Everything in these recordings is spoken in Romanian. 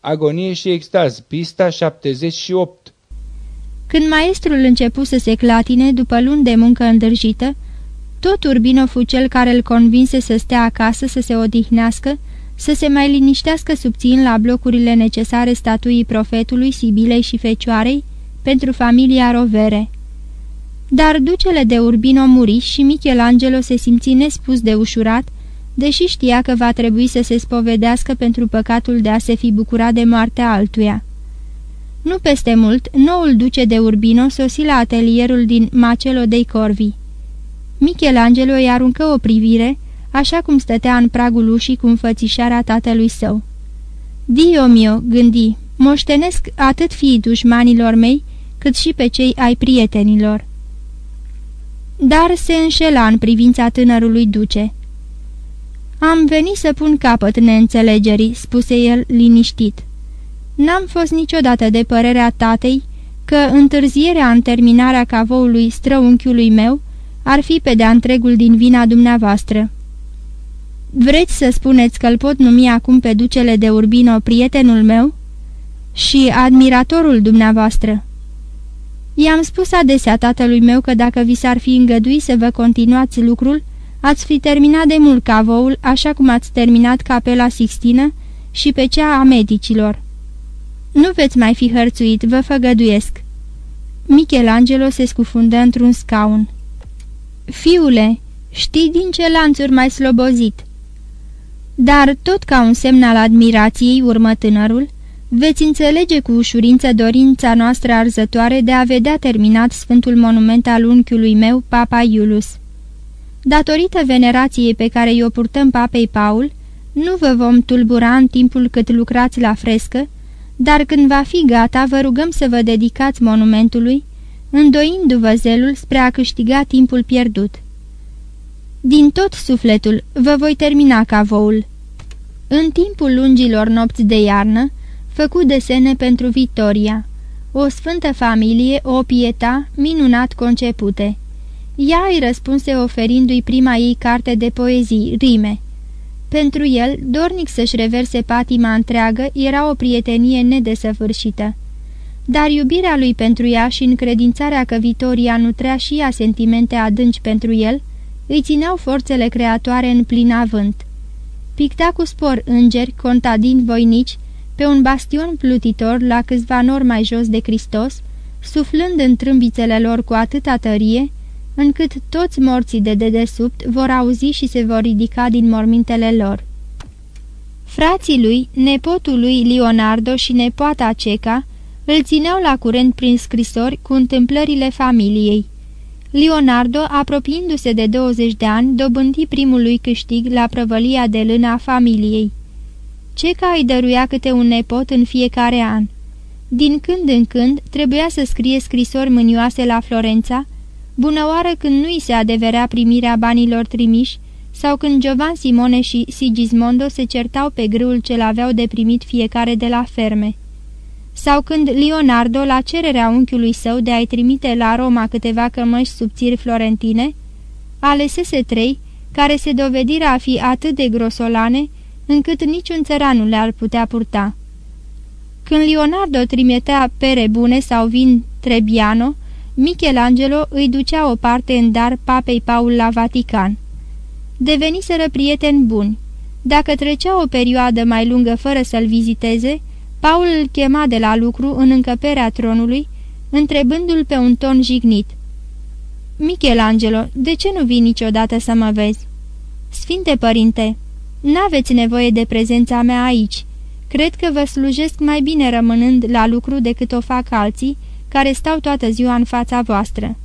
Agonie și extaz, pista 78 Când maestrul începu să se clatine după luni de muncă îndrăjită, tot Urbino fu cel care îl convinse să stea acasă să se odihnească, să se mai liniștească subțin la blocurile necesare statuii profetului, Sibilei și Fecioarei pentru familia Rovere. Dar ducele de Urbino muri și Michelangelo se simți nespus de ușurat, deși știa că va trebui să se spovedească pentru păcatul de a se fi bucurat de moartea altuia. Nu peste mult, noul duce de Urbino sosi la atelierul din Macelo dei Corvi. Michelangelo îi aruncă o privire, așa cum stătea în pragul ușii cu înfățișarea tatălui său. Dio mio, gândi, moștenesc atât fiii dușmanilor mei, cât și pe cei ai prietenilor. Dar se înșela în privința tânărului duce. Am venit să pun capăt neînțelegerii," spuse el liniștit. N-am fost niciodată de părerea tatei că întârzierea în terminarea cavoului străunchiului meu ar fi pe de-a întregul din vina dumneavoastră. Vreți să spuneți că-l pot numi acum pe ducele de Urbino prietenul meu? Și admiratorul dumneavoastră. I-am spus adesea tatălui meu că dacă vi s-ar fi îngăduit să vă continuați lucrul, ați fi terminat de mult cavoul, așa cum ați terminat capela Sixtină și pe cea a medicilor. Nu veți mai fi hărțuit, vă făgăduiesc." Michelangelo se scufundă într-un scaun. Fiule, știi din ce lanțuri mai slobozit?" Dar, tot ca un semn al admirației, urmă tânărul, veți înțelege cu ușurință dorința noastră arzătoare de a vedea terminat Sfântul Monument al unchiului meu, Papa Iulus. Datorită venerației pe care i-o purtăm Papei Paul, nu vă vom tulbura în timpul cât lucrați la frescă, dar când va fi gata, vă rugăm să vă dedicați monumentului, îndoindu-vă zelul spre a câștiga timpul pierdut. Din tot sufletul vă voi termina cavoul. În timpul lungilor nopți de iarnă, făcut desene pentru Victoria, o sfântă familie, o pieta, minunat concepute. Ea îi răspunse oferindu-i prima ei carte de poezii, rime. Pentru el, dornic să-și reverse patima întreagă, era o prietenie nedesăvârșită. Dar iubirea lui pentru ea și încredințarea că Vitoria nutrea și ea sentimente adânci pentru el, îi țineau forțele creatoare în plin avânt. Picta cu spor îngeri, contadini voinici, pe un bastion plutitor la câțiva nori mai jos de Hristos, suflând în trâmbițele lor cu atâta tărie, încât toți morții de dedesubt vor auzi și se vor ridica din mormintele lor. Frații lui, nepotul lui Leonardo și nepoata Ceca, îl țineau la curent prin scrisori cu întâmplările familiei. Leonardo, apropiindu-se de 20 de ani, dobândi primul lui câștig la prăvălia de lână a familiei. Ceca îi dăruia câte un nepot în fiecare an. Din când în când trebuia să scrie scrisori mânioase la Florența, bunăoară când nu i se adeverea primirea banilor trimiși sau când Giovan Simone și Sigismondo se certau pe grâul ce l-aveau de primit fiecare de la ferme. Sau când Leonardo, la cererea unchiului său de a-i trimite la Roma câteva cămăși subțiri florentine, alesese trei, care se dovediră a fi atât de grosolane, încât niciun țăran nu le-ar putea purta. Când Leonardo trimitea pere bune sau vin Trebiano, Michelangelo îi ducea o parte în dar papei Paul la Vatican. Deveniseră prieteni buni. Dacă trecea o perioadă mai lungă fără să-l viziteze, Paul îl chema de la lucru în încăperea tronului, întrebându-l pe un ton jignit. Michelangelo, de ce nu vii niciodată să mă vezi?" Sfinte părinte, n-aveți nevoie de prezența mea aici. Cred că vă slujesc mai bine rămânând la lucru decât o fac alții, care stau toată ziua în fața voastră.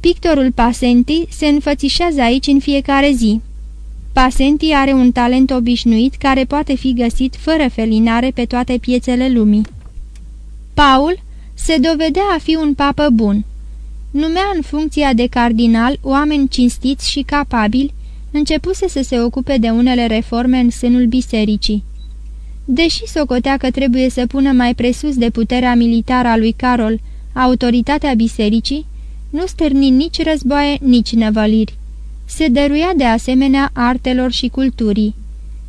Pictorul Pasenti se înfățișează aici în fiecare zi. Pasenti are un talent obișnuit care poate fi găsit fără felinare pe toate piețele lumii. Paul se dovedea a fi un papă bun. Numea în funcția de cardinal oameni cinstiți și capabili, începuse să se ocupe de unele reforme în sânul bisericii. Deși socotea că trebuie să pună mai presus de puterea militară a lui Carol autoritatea bisericii, nu stârni nici războaie, nici năvăliri. Se dăruia de asemenea artelor și culturii.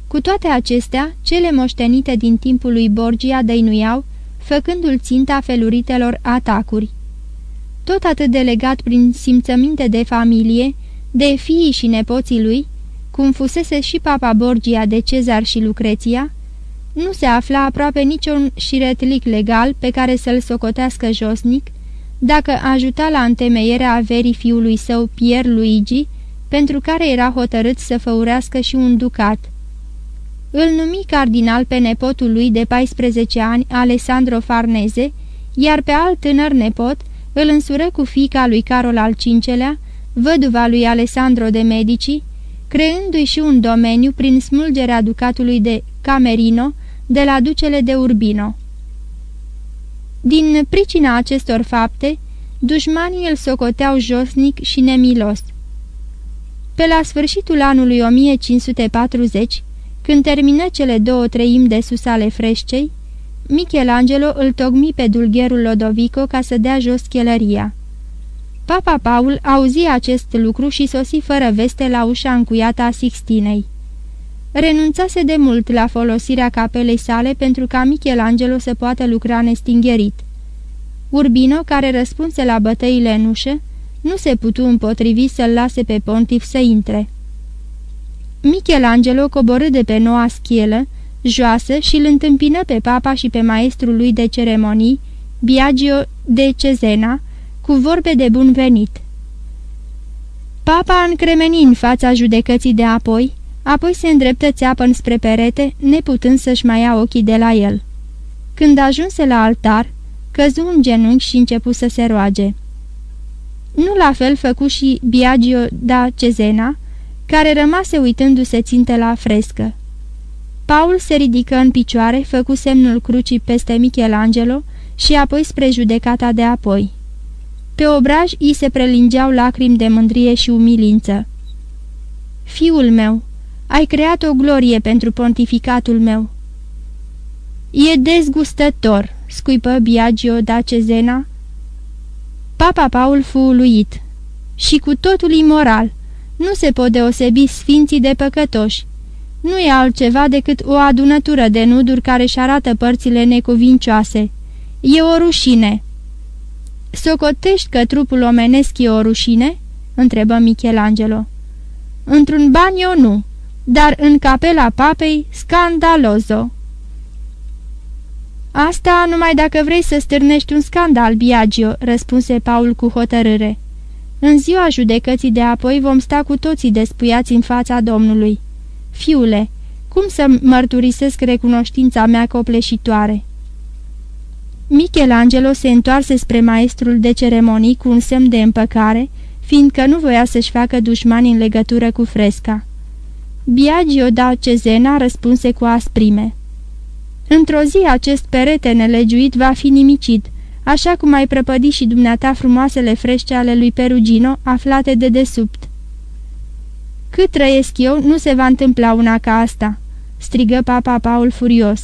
Cu toate acestea, cele moștenite din timpul lui Borgia dăinuiau, făcându-l ținta feluritelor atacuri. Tot atât de legat prin simțăminte de familie, de fiii și nepoții lui, cum fusese și papa Borgia de Cezar și Lucreția, nu se afla aproape niciun șiretlic legal pe care să-l socotească josnic, dacă ajuta la întemeierea averii fiului său Pier Luigi, pentru care era hotărât să făurească și un ducat. Îl numi cardinal pe nepotul lui de 14 ani, Alessandro Farneze, iar pe alt tânăr nepot îl însură cu fica lui Carol al V-lea, văduva lui Alessandro de Medici, creându-i și un domeniu prin smulgerea ducatului de Camerino de la ducele de Urbino. Din pricina acestor fapte, dușmanii îl socoteau josnic și nemilos. Pe la sfârșitul anului 1540, când termină cele două treimi de sus ale freșcei, Michelangelo îl tocmi pe dulgherul Lodovico ca să dea jos chelăria. Papa Paul auzi acest lucru și sosi fără veste la ușa încuiată a Sixtinei. Renunțase de mult la folosirea capelei sale pentru ca Michelangelo să poată lucra nestingherit. Urbino, care răspunse la bătăile în ușă, nu se putu împotrivi să-l lase pe pontif să intre. Michelangelo coborâ de pe noua schielă, joasă și îl întâmpină pe papa și pe maestrul lui de ceremonii, Biagio de Cezena, cu vorbe de bun venit. Papa încremeni în fața judecății de apoi, apoi se îndreptă țeapă spre perete, neputând să-și mai ia ochii de la el. Când ajunse la altar, căzu un genunchi și începu să se roage. Nu la fel făcu și Biagio da Cezena, care rămase uitându-se ținte la frescă. Paul se ridică în picioare, făcu semnul crucii peste Michelangelo și apoi spre judecata de apoi. Pe obraj îi se prelingeau lacrimi de mândrie și umilință. Fiul meu, ai creat o glorie pentru pontificatul meu." E dezgustător," scuipă Biagio da Cezena. Papa Paul fu uluit. Și cu totul imoral. Nu se pot deosebi sfinții de păcătoși. Nu e altceva decât o adunătură de nuduri care își arată părțile necuvincioase. E o rușine." Socotești că trupul omenesc e o rușine?" întrebă Michelangelo. Într-un banio nu, dar în capela papei scandalozo. Asta numai dacă vrei să stârnești un scandal, Biagio, răspunse Paul cu hotărâre. În ziua judecății de apoi vom sta cu toții despuiați în fața Domnului. Fiule, cum să mărturisesc recunoștința mea copleșitoare? Michelangelo se întoarse spre maestrul de ceremonii cu un semn de împăcare, fiindcă nu voia să-și facă dușmani în legătură cu fresca. Biagio da Cezena răspunse cu asprime. Într-o zi acest perete nelegiuit va fi nimicit, așa cum ai prăpădit și dumneata frumoasele frește ale lui Perugino aflate de desubt. Cât trăiesc eu, nu se va întâmpla una ca asta," strigă papa Paul furios.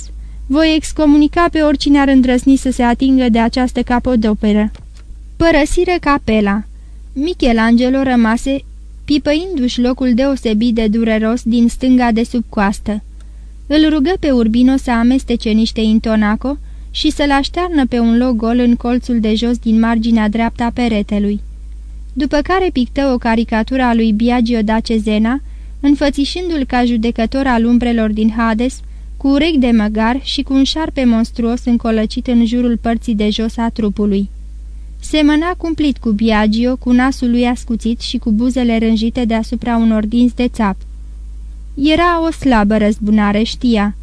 Voi excomunica pe oricine ar îndrăsni să se atingă de această capodoperă." Părăsire capela. Michelangelo rămase pipăindu-și locul deosebit de dureros din stânga de sub coastă. Îl rugă pe Urbino să amestece niște intonaco și să-l aștearnă pe un loc gol în colțul de jos din marginea dreaptă a peretelui. După care pictă o caricatură a lui Biagio da Cezena, înfățișându-l ca judecător al umbrelor din Hades, cu urechi de măgar și cu un șarpe monstruos încolăcit în jurul părții de jos a trupului. Semăna cumplit cu Biagio, cu nasul lui ascuțit și cu buzele rânjite deasupra unor dinți de țap. Era o slabă răzbunare, știa,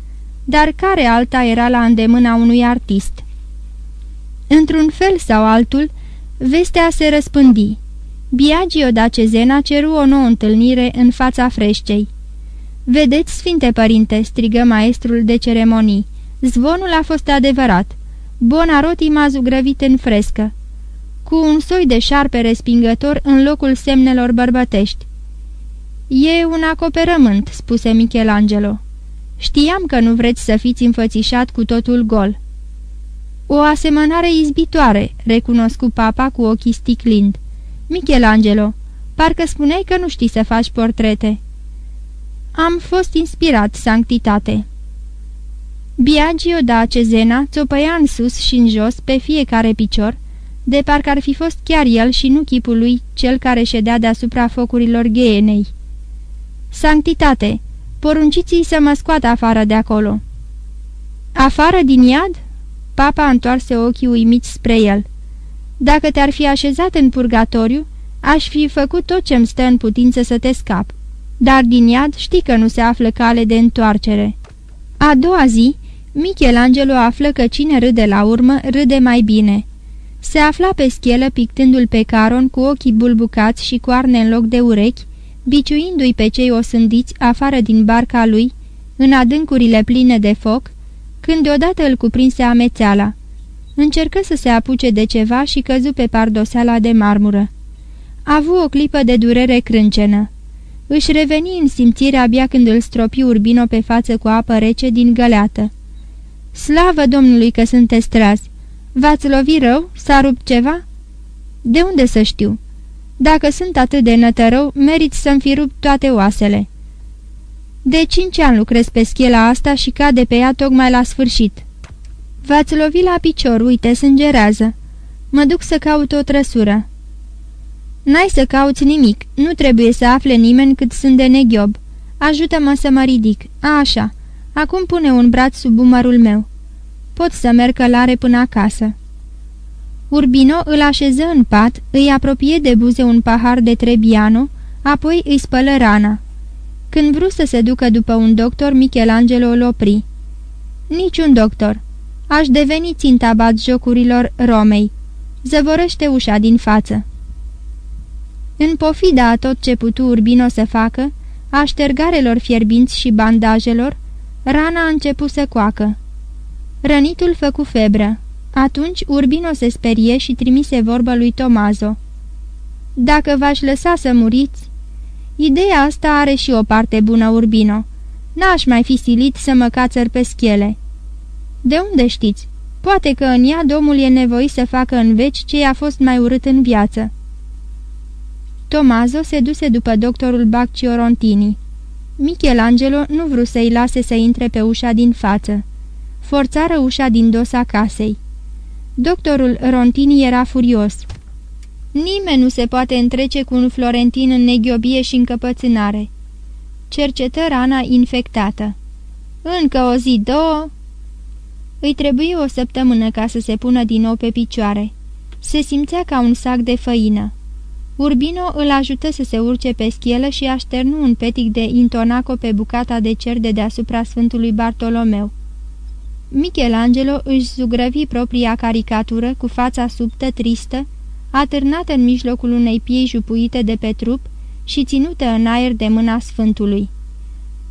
dar care alta era la îndemâna unui artist? Într-un fel sau altul, vestea se răspândi. Biagio da Cezena ceru o nouă întâlnire în fața freșcei. Vedeți, Sfinte Părinte," strigă maestrul de ceremonii, zvonul a fost adevărat. Bonaroti m-a zugrăvit în frescă cu un soi de șarpe respingător în locul semnelor bărbătești. E un acoperământ," spuse Michelangelo. Știam că nu vreți să fiți înfățișat cu totul gol." O asemănare izbitoare," recunoscu papa cu ochii sticlind. Michelangelo, parcă spuneai că nu știi să faci portrete." Am fost inspirat, sanctitate." Biagio da Cezena țopăia în sus și în jos pe fiecare picior, de parcă ar fi fost chiar el și nu chipul lui cel care ședea deasupra focurilor gheenei. Sanctitate, porunciți-i să mă scoată afară de acolo." Afară din iad?" Papa întoarse ochii uimiți spre el. Dacă te-ar fi așezat în purgatoriu, aș fi făcut tot ce-mi stă în putință să te scap. Dar din iad știi că nu se află cale de întoarcere." A doua zi, Michelangelo află că cine râde la urmă, râde mai bine. Se afla pe schelă pictându-l pe Caron cu ochii bulbucați și coarne în loc de urechi, biciuindu-i pe cei osândiți afară din barca lui, în adâncurile pline de foc, când deodată îl cuprinse amețeala. Încercă să se apuce de ceva și căzu pe pardoseala de marmură. A avut o clipă de durere crâncenă. Își reveni în simțire abia când îl stropi Urbino pe față cu apă rece din găleată. Slavă Domnului că sunteți trazi! V-ați lovit rău? S-a rupt ceva?" De unde să știu? Dacă sunt atât de nătărău, merit să-mi fi rupt toate oasele." De cinci ani lucrez pe schela asta și cade pe ea tocmai la sfârșit." V-ați lovit la picior, uite, sângerează. Mă duc să caut o trăsură." N-ai să cauți nimic, nu trebuie să afle nimeni cât sunt de neghiob. Ajută-mă să mă ridic. A, așa. Acum pune un braț sub umărul meu. Pot să merg călare până acasă." Urbino îl așeză în pat, îi apropie de buze un pahar de trebiano, apoi îi spălă rana. Când vrut să se ducă după un doctor, Michelangelo îl opri. Niciun doctor. Aș deveni ținta bat jocurilor Romei. Zăvorăște ușa din față. În pofida a tot ce putu Urbino să facă, a ștergarelor fierbinți și bandajelor, rana a început să coacă. Rănitul făcu febră. Atunci Urbino se sperie și trimise vorbă lui Tomazo. Dacă v-aș lăsa să muriți... Ideea asta are și o parte bună, Urbino. N-aș mai fi silit să mă cațăr pe schele. De unde știți? Poate că în ea domul e nevoit să facă în veci ce i-a fost mai urât în viață. Tomazo se duse după doctorul Baccio Rontini. Michelangelo nu vrut să-i lase să intre pe ușa din față. Forțară ușa din dosa casei. Doctorul Rontini era furios. Nimeni nu se poate întrece cu un florentin în neghiobie și încăpățânare. Cercetă rana infectată. Încă o zi, două... Îi trebuie o săptămână ca să se pună din nou pe picioare. Se simțea ca un sac de făină. Urbino îl ajută să se urce pe schielă și așternu un petic de intonaco pe bucata de cer de deasupra Sfântului Bartolomeu. Michelangelo își zugrăvi propria caricatură cu fața subtă, tristă, atârnată în mijlocul unei piei jupuite de pe trup și ținută în aer de mâna Sfântului.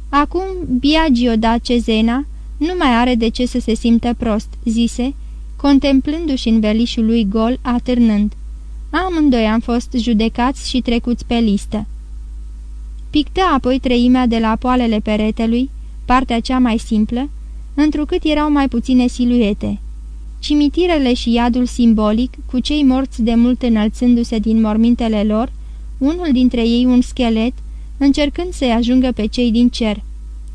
Acum Biagio da Cezena nu mai are de ce să se simtă prost, zise, contemplându-și în velișul lui gol, atârnând. Amândoi am fost judecați și trecuți pe listă. Pictă apoi treimea de la poalele peretelui, partea cea mai simplă, întrucât erau mai puține siluete. Cimitirele și iadul simbolic, cu cei morți de mult înălțându-se din mormintele lor, unul dintre ei un schelet, încercând să-i ajungă pe cei din cer,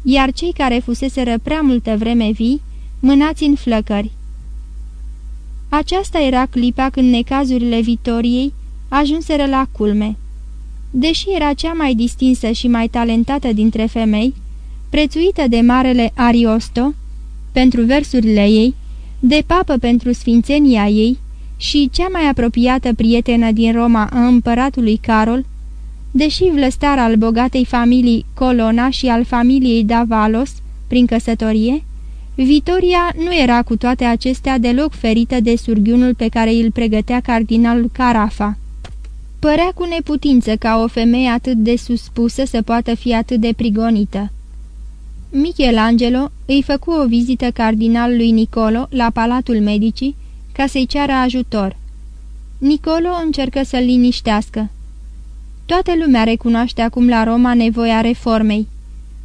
iar cei care fuseseră prea multă vreme vii, mânați în flăcări. Aceasta era clipa când necazurile Vitoriei ajunseră la culme. Deși era cea mai distinsă și mai talentată dintre femei, prețuită de marele Ariosto pentru versurile ei, de papă pentru sfințenia ei și cea mai apropiată prietenă din Roma a împăratului Carol, deși vlăstar al bogatei familii Colona și al familiei Davalos, prin căsătorie, Vitoria nu era cu toate acestea deloc ferită de surghiunul pe care îl pregătea cardinalul Carafa. Părea cu neputință ca o femeie atât de suspusă să poată fi atât de prigonită. Michelangelo îi făcu o vizită cardinalului Nicolo la Palatul Medicii ca să-i ceară ajutor. Nicolo încercă să-l liniștească. Toată lumea recunoaște acum la Roma nevoia reformei.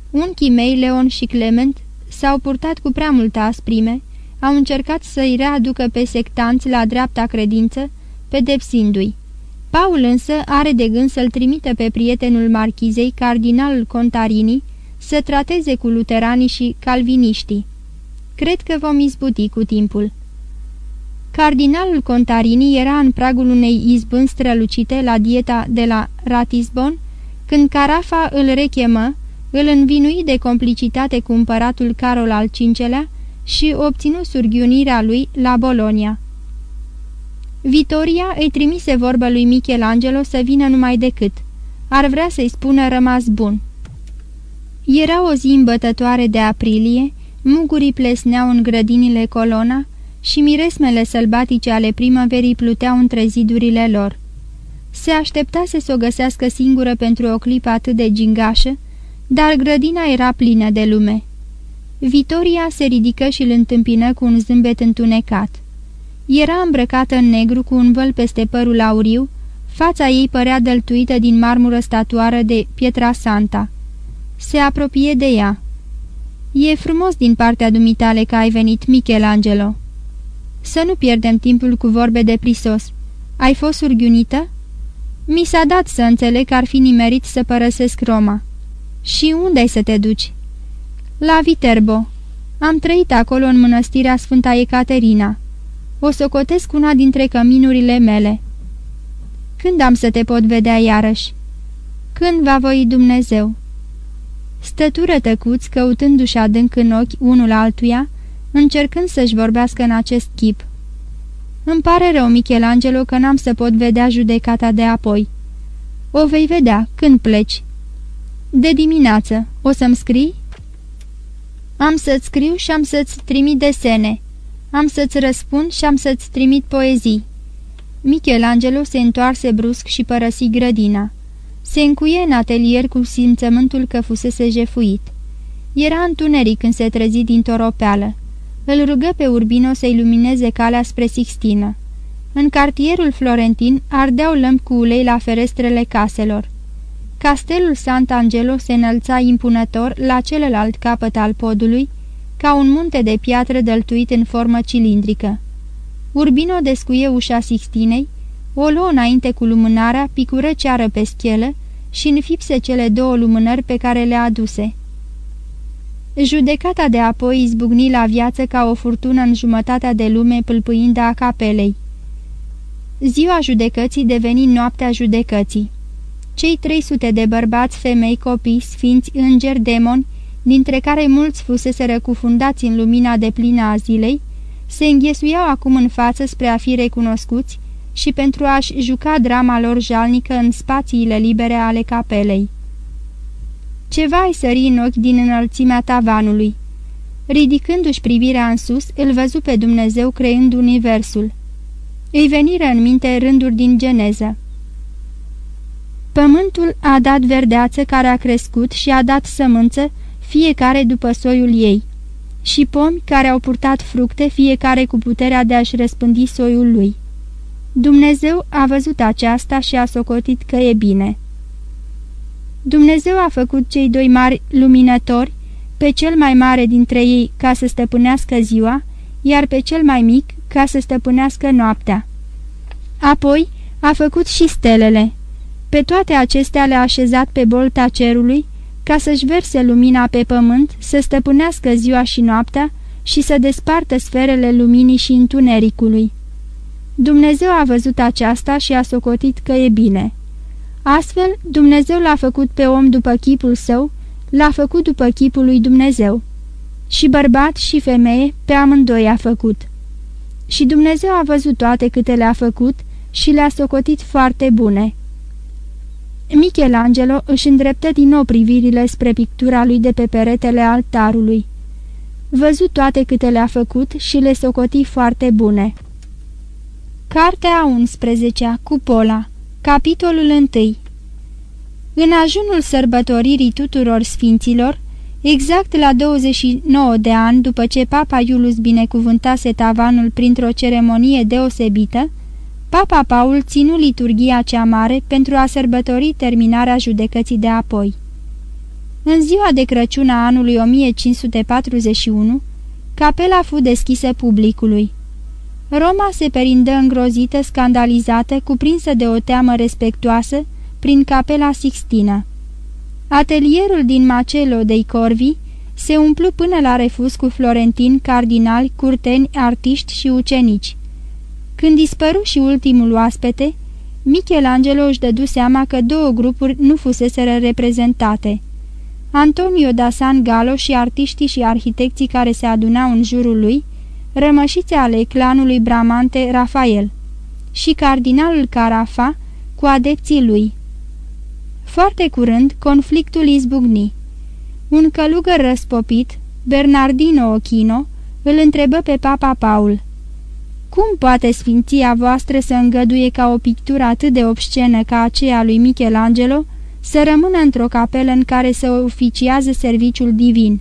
Unchii mei, Leon și Clement, s-au purtat cu prea multă asprime, au încercat să-i readucă pe sectanți la dreapta credință, pedepsindu-i. Paul însă are de gând să-l trimită pe prietenul marchizei, cardinalul Contarini, să trateze cu luteranii și calviniștii. Cred că vom izbuti cu timpul. Cardinalul Contarini era în pragul unei izbâni strălucite la dieta de la Ratisbon, când Carafa îl rechemă, îl învinui de complicitate cu împăratul Carol al V-lea și obținu surghiunirea lui la Bolonia. Vitoria îi trimise vorba lui Michelangelo să vină numai decât. Ar vrea să-i spună rămas bun. Era o zi îmbătătoare de aprilie, mugurii plesneau în grădinile Colona și miresmele sălbatice ale primăverii pluteau între zidurile lor. Se așteptase să o găsească singură pentru o clipă atât de gingașă, dar grădina era plină de lume. Vitoria se ridică și îl întâmpină cu un zâmbet întunecat. Era îmbrăcată în negru cu un văl peste părul auriu, fața ei părea dăltuită din marmură statuară de Pietra Santa. Se apropie de ea. E frumos din partea dumitale că ai venit, Michelangelo." Să nu pierdem timpul cu vorbe de prisos. Ai fost surghiunită?" Mi s-a dat să înțeleg că ar fi nimerit să părăsesc Roma." Și unde ai să te duci?" La Viterbo. Am trăit acolo în mănăstirea Sfânta Ecaterina. O să cotesc una dintre căminurile mele." Când am să te pot vedea iarăși?" Când va voi Dumnezeu?" Stătură tăcuți, căutându-și adânc în ochi unul altuia, încercând să-și vorbească în acest chip. Îmi pare rău, Michelangelo, că n-am să pot vedea judecata de apoi." O vei vedea, când pleci." De dimineață. O să-mi scrii?" Am să-ți scriu și am să-ți trimit desene. Am să-ți răspund și am să-ți trimit poezii." Michelangelo se întoarse brusc și părăsi grădina. Se încuie în atelier cu simțământul că fusese jefuit. Era întuneric când se trezi din toropeală. Îl rugă pe Urbino să ilumineze calea spre Sixtină. În cartierul florentin ardeau lămpi cu ulei la ferestrele caselor. Castelul Sant'Angelo se înălța impunător la celălalt capăt al podului, ca un munte de piatră dăltuit în formă cilindrică. Urbino descuie ușa Sixtinei, o luă înainte cu lumânarea, picură ceară pe schelă și înfipse cele două lumânări pe care le aduse. Judecata de apoi izbucni la viață ca o furtună în jumătatea de lume pâlpâind a capelei. Ziua judecății deveni noaptea judecății. Cei 300 de bărbați, femei, copii, sfinți, îngeri, demoni, dintre care mulți fusese răcufundați în lumina de plină a zilei, se înghesuiau acum în față spre a fi recunoscuți și pentru a-și juca drama lor jalnică în spațiile libere ale capelei. Ceva îi sări în ochi din înălțimea tavanului. Ridicându-și privirea în sus, îl văzu pe Dumnezeu creând universul. Îi veniră în minte rânduri din geneză. Pământul a dat verdeață care a crescut și a dat sămânță, fiecare după soiul ei, și pomi care au purtat fructe, fiecare cu puterea de a-și răspândi soiul lui. Dumnezeu a văzut aceasta și a socotit că e bine. Dumnezeu a făcut cei doi mari luminători, pe cel mai mare dintre ei ca să stăpânească ziua, iar pe cel mai mic ca să stăpânească noaptea. Apoi a făcut și stelele. Pe toate acestea le-a așezat pe bolta cerului, ca să-și verse lumina pe pământ, să stăpânească ziua și noaptea și să despartă sferele luminii și întunericului. Dumnezeu a văzut aceasta și a socotit că e bine. Astfel, Dumnezeu l-a făcut pe om după chipul său, l-a făcut după chipul lui Dumnezeu. Și bărbat și femeie pe amândoi a făcut. Și Dumnezeu a văzut toate câte le-a făcut și le-a socotit foarte bune. Michelangelo își îndreptă din nou privirile spre pictura lui de pe peretele altarului. Văzut toate câte le-a făcut și le socoti foarte bune. Cartea 11 Cupola Capitolul 1 În ajunul sărbătoririi tuturor sfinților, exact la 29 de ani după ce Papa Iulus binecuvântase tavanul printr-o ceremonie deosebită, Papa Paul ținu liturgia cea mare pentru a sărbători terminarea judecății de apoi. În ziua de Crăciun a anului 1541, capela fu deschisă publicului. Roma se perindă îngrozită, scandalizată, cuprinsă de o teamă respectuoasă, prin capela Sixtina. Atelierul din Macello dei Corvi se umplu până la refuz cu florentini, cardinali, curteni, artiști și ucenici. Când dispăru și ultimul oaspete, Michelangelo își dădu seama că două grupuri nu fuseseră reprezentate. Antonio da San Gallo și artiștii și arhitecții care se adunau în jurul lui, rămășițe ale clanului Bramante Rafael, și cardinalul Carafa cu adepții lui. Foarte curând, conflictul izbucni. Un călugăr răspopit, Bernardino Ochino, îl întrebă pe Papa Paul. Cum poate sfinția voastră să îngăduie ca o pictură atât de obscenă ca aceea lui Michelangelo să rămână într-o capelă în care să oficiază serviciul divin?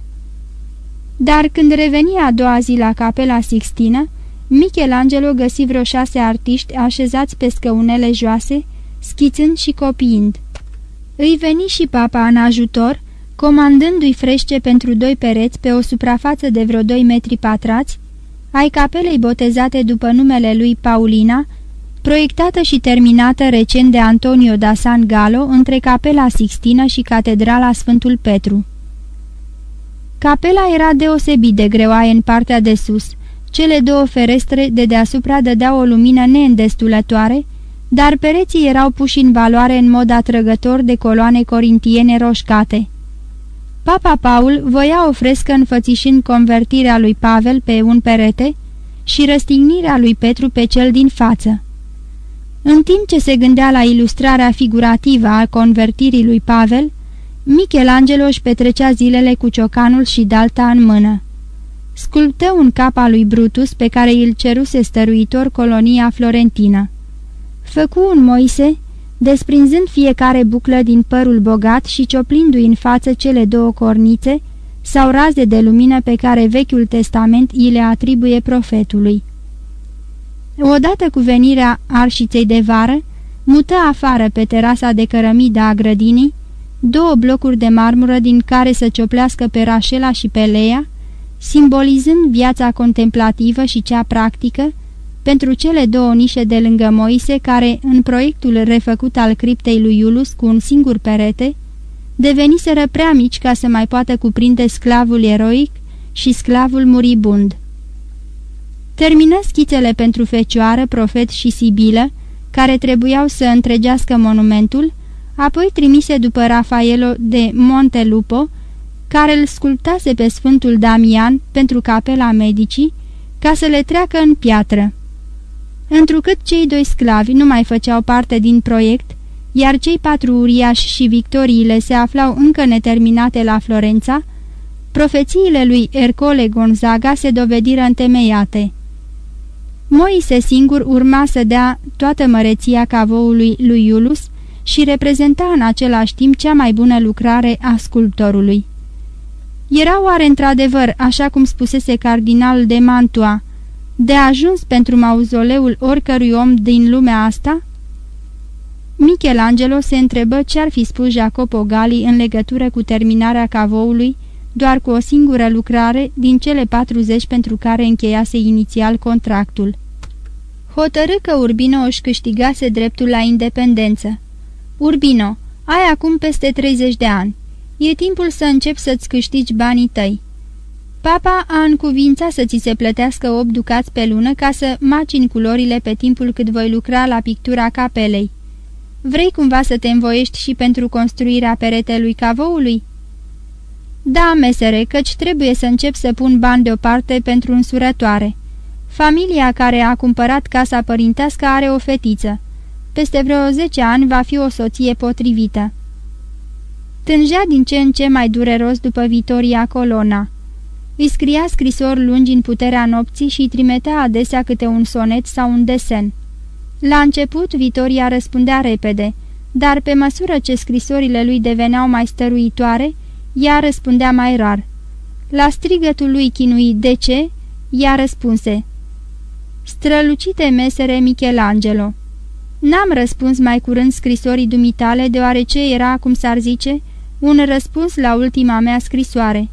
Dar când reveni a doua zi la capela Sixtină, Michelangelo găsi vreo șase artiști așezați pe scăunele joase, schițând și copiind. Îi veni și papa în ajutor, comandându-i frește pentru doi pereți pe o suprafață de vreo doi metri patrați, ai capelei botezate după numele lui Paulina, proiectată și terminată recent de Antonio da San Gallo între capela Sixtină și catedrala Sfântul Petru. Capela era deosebit de greoaie în partea de sus. Cele două ferestre de deasupra dădeau o lumină neîndestulătoare, dar pereții erau puși în valoare în mod atrăgător de coloane corintiene roșcate. Papa Paul voia o frescă înfățișând convertirea lui Pavel pe un perete și răstignirea lui Petru pe cel din față. În timp ce se gândea la ilustrarea figurativă a convertirii lui Pavel, Michelangelo își petrecea zilele cu ciocanul și dalta în mână. Sculptă un cap al lui Brutus pe care îl ceruse stăruitor colonia florentină. Făcu un Moise, desprinzând fiecare buclă din părul bogat și cioplindu-i în față cele două cornițe sau raze de lumină pe care Vechiul Testament îi le atribuie profetului. Odată cu venirea arșiței de vară, mută afară pe terasa de cărămidă a grădinii două blocuri de marmură din care să cioplească pe Rașela și pe Leia, simbolizând viața contemplativă și cea practică, pentru cele două nișe de lângă Moise care, în proiectul refăcut al criptei lui Iulus cu un singur perete, deveniseră prea mici ca să mai poată cuprinde sclavul eroic și sclavul muribund. Termină schițele pentru Fecioară, Profet și Sibilă, care trebuiau să întregească monumentul, apoi trimise după Rafaelo de Montelupo, care îl sculptase pe Sfântul Damian pentru capela medicii, ca să le treacă în piatră. Întrucât cei doi sclavi nu mai făceau parte din proiect, iar cei patru uriași și victoriile se aflau încă neterminate la Florența, profețiile lui Ercole Gonzaga se dovediră întemeiate. Moise singur urma să dea toată măreția cavoului lui Iulus și reprezenta în același timp cea mai bună lucrare a sculptorului. Era oare într-adevăr, așa cum spusese cardinalul de Mantua, de ajuns pentru mauzoleul oricărui om din lumea asta? Michelangelo se întrebă ce ar fi spus Jacopo Gali în legătură cu terminarea cavoului, doar cu o singură lucrare din cele 40 pentru care încheiase inițial contractul. Hotărâ că Urbino își câștigase dreptul la independență. Urbino, ai acum peste 30 de ani. E timpul să începi să-ți câștigi banii tăi. Papa a încuvințat să ți se plătească 8 ducați pe lună ca să macini culorile pe timpul cât voi lucra la pictura capelei. Vrei cumva să te învoiești și pentru construirea peretelui cavoului? Da, mesere, căci trebuie să încep să pun bani deoparte pentru însurătoare. Familia care a cumpărat casa părintească are o fetiță. Peste vreo 10 ani va fi o soție potrivită. Tângea din ce în ce mai dureros după Vitoria Colona. Îi scria scrisori lungi în puterea nopții și îi trimitea adesea câte un sonet sau un desen. La început, Vitoria răspundea repede, dar pe măsură ce scrisorile lui deveneau mai stăruitoare, ea răspundea mai rar. La strigătul lui chinuit de ce, ea răspunse Strălucite mesere Michelangelo N-am răspuns mai curând scrisorii dumitale deoarece era, cum s-ar zice, un răspuns la ultima mea scrisoare.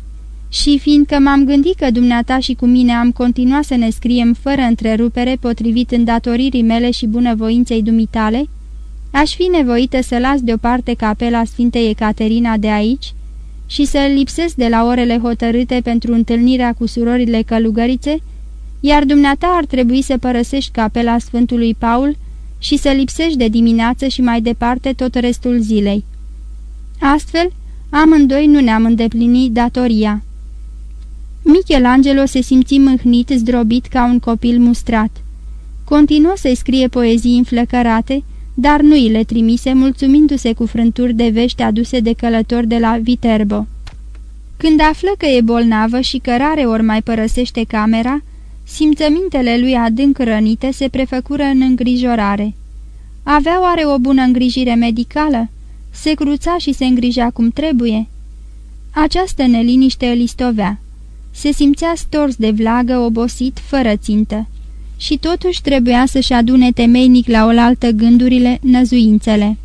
Și fiindcă m-am gândit că dumneata și cu mine am continuat să ne scriem fără întrerupere potrivit îndatoririi mele și bunăvoinței dumitale, aș fi nevoită să las deoparte capela Sfintei Ecaterina de aici și să lipsesc de la orele hotărâte pentru întâlnirea cu surorile călugărițe, iar dumneata ar trebui să părăsești capela Sfântului Paul și să lipsești de dimineață și mai departe tot restul zilei. Astfel, amândoi nu ne-am îndeplinit datoria. Michelangelo se simți mâhnit, zdrobit ca un copil mustrat. Continuă să-i scrie poezii înflăcărate, dar nu îi le trimise, mulțumindu-se cu frânturi de vești aduse de călători de la Viterbo. Când află că e bolnavă și că rare ori mai părăsește camera, simțămintele lui adânc rănite se prefăcură în îngrijorare. Avea oare o bună îngrijire medicală? Se cruța și se îngrija cum trebuie? Această neliniște îl istovea. Se simțea stors de vlagă, obosit, fără țintă și totuși trebuia să-și adune temeinic la oaltă gândurile, năzuințele.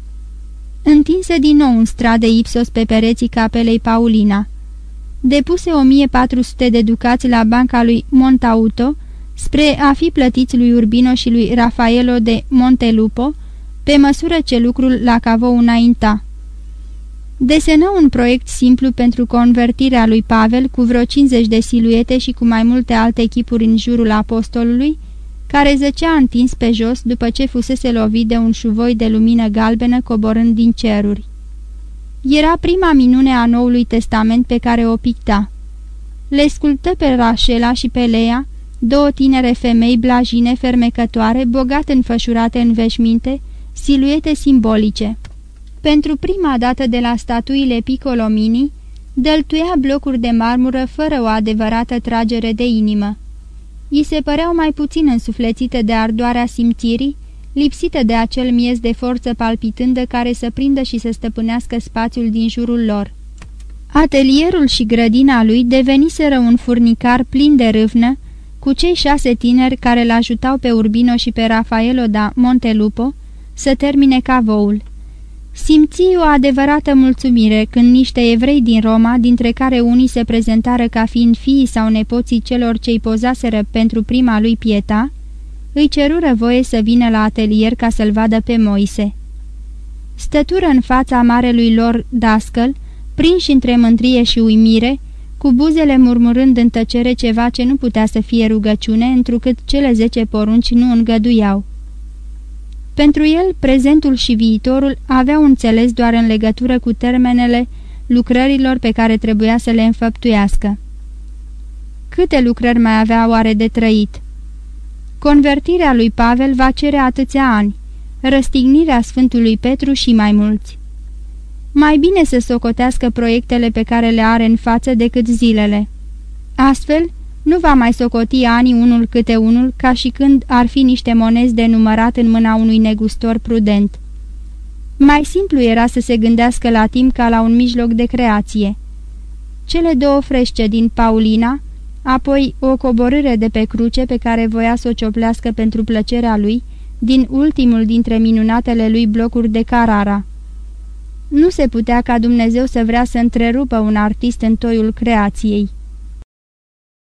Întinse din nou un stradă ipsos pe pereții capelei Paulina. Depuse 1400 de ducați la banca lui Montauto spre a fi plătiți lui Urbino și lui Rafaelo de Montelupo, pe măsură ce lucrul la cavou înainta. Desenă un proiect simplu pentru convertirea lui Pavel cu vreo 50 de siluete și cu mai multe alte echipuri în jurul apostolului, care zăcea întins pe jos după ce fusese lovit de un șuvoi de lumină galbenă coborând din ceruri. Era prima minune a Noului Testament pe care o picta. Le sculptă pe Rașela și pe Lea, două tinere femei blajine, fermecătoare, bogat înfășurate în veșminte, siluete simbolice. Pentru prima dată de la statuile Piccolomini, dăltuia blocuri de marmură fără o adevărată tragere de inimă i se păreau mai puțin însuflețite de ardoarea simțirii, lipsite de acel miez de forță palpitândă care să prindă și să stăpânească spațiul din jurul lor. Atelierul și grădina lui deveniseră un furnicar plin de râvnă, cu cei șase tineri care l-ajutau pe Urbino și pe Rafaelo da Montelupo să termine cavoul. Simți o adevărată mulțumire când niște evrei din Roma, dintre care unii se prezentară ca fiind fiii sau nepoții celor ce-i pozaseră pentru prima lui Pieta, îi cerură voie să vină la atelier ca să-l vadă pe Moise. Stătură în fața marelui lor dascăl, prinși între mândrie și uimire, cu buzele murmurând în tăcere ceva ce nu putea să fie rugăciune, întrucât cele zece porunci nu îngăduiau. Pentru el, prezentul și viitorul aveau înțeles doar în legătură cu termenele lucrărilor pe care trebuia să le înfăptuiască. Câte lucrări mai avea oare de trăit? Convertirea lui Pavel va cere atâția ani, răstignirea Sfântului Petru și mai mulți. Mai bine să socotească proiectele pe care le are în față decât zilele. Astfel, nu va mai socoti anii unul câte unul ca și când ar fi niște monezi de numărat în mâna unui negustor prudent. Mai simplu era să se gândească la timp ca la un mijloc de creație. Cele două frește din Paulina, apoi o coborâre de pe cruce pe care voia să o cioplească pentru plăcerea lui, din ultimul dintre minunatele lui blocuri de Carara. Nu se putea ca Dumnezeu să vrea să întrerupă un artist în toiul creației.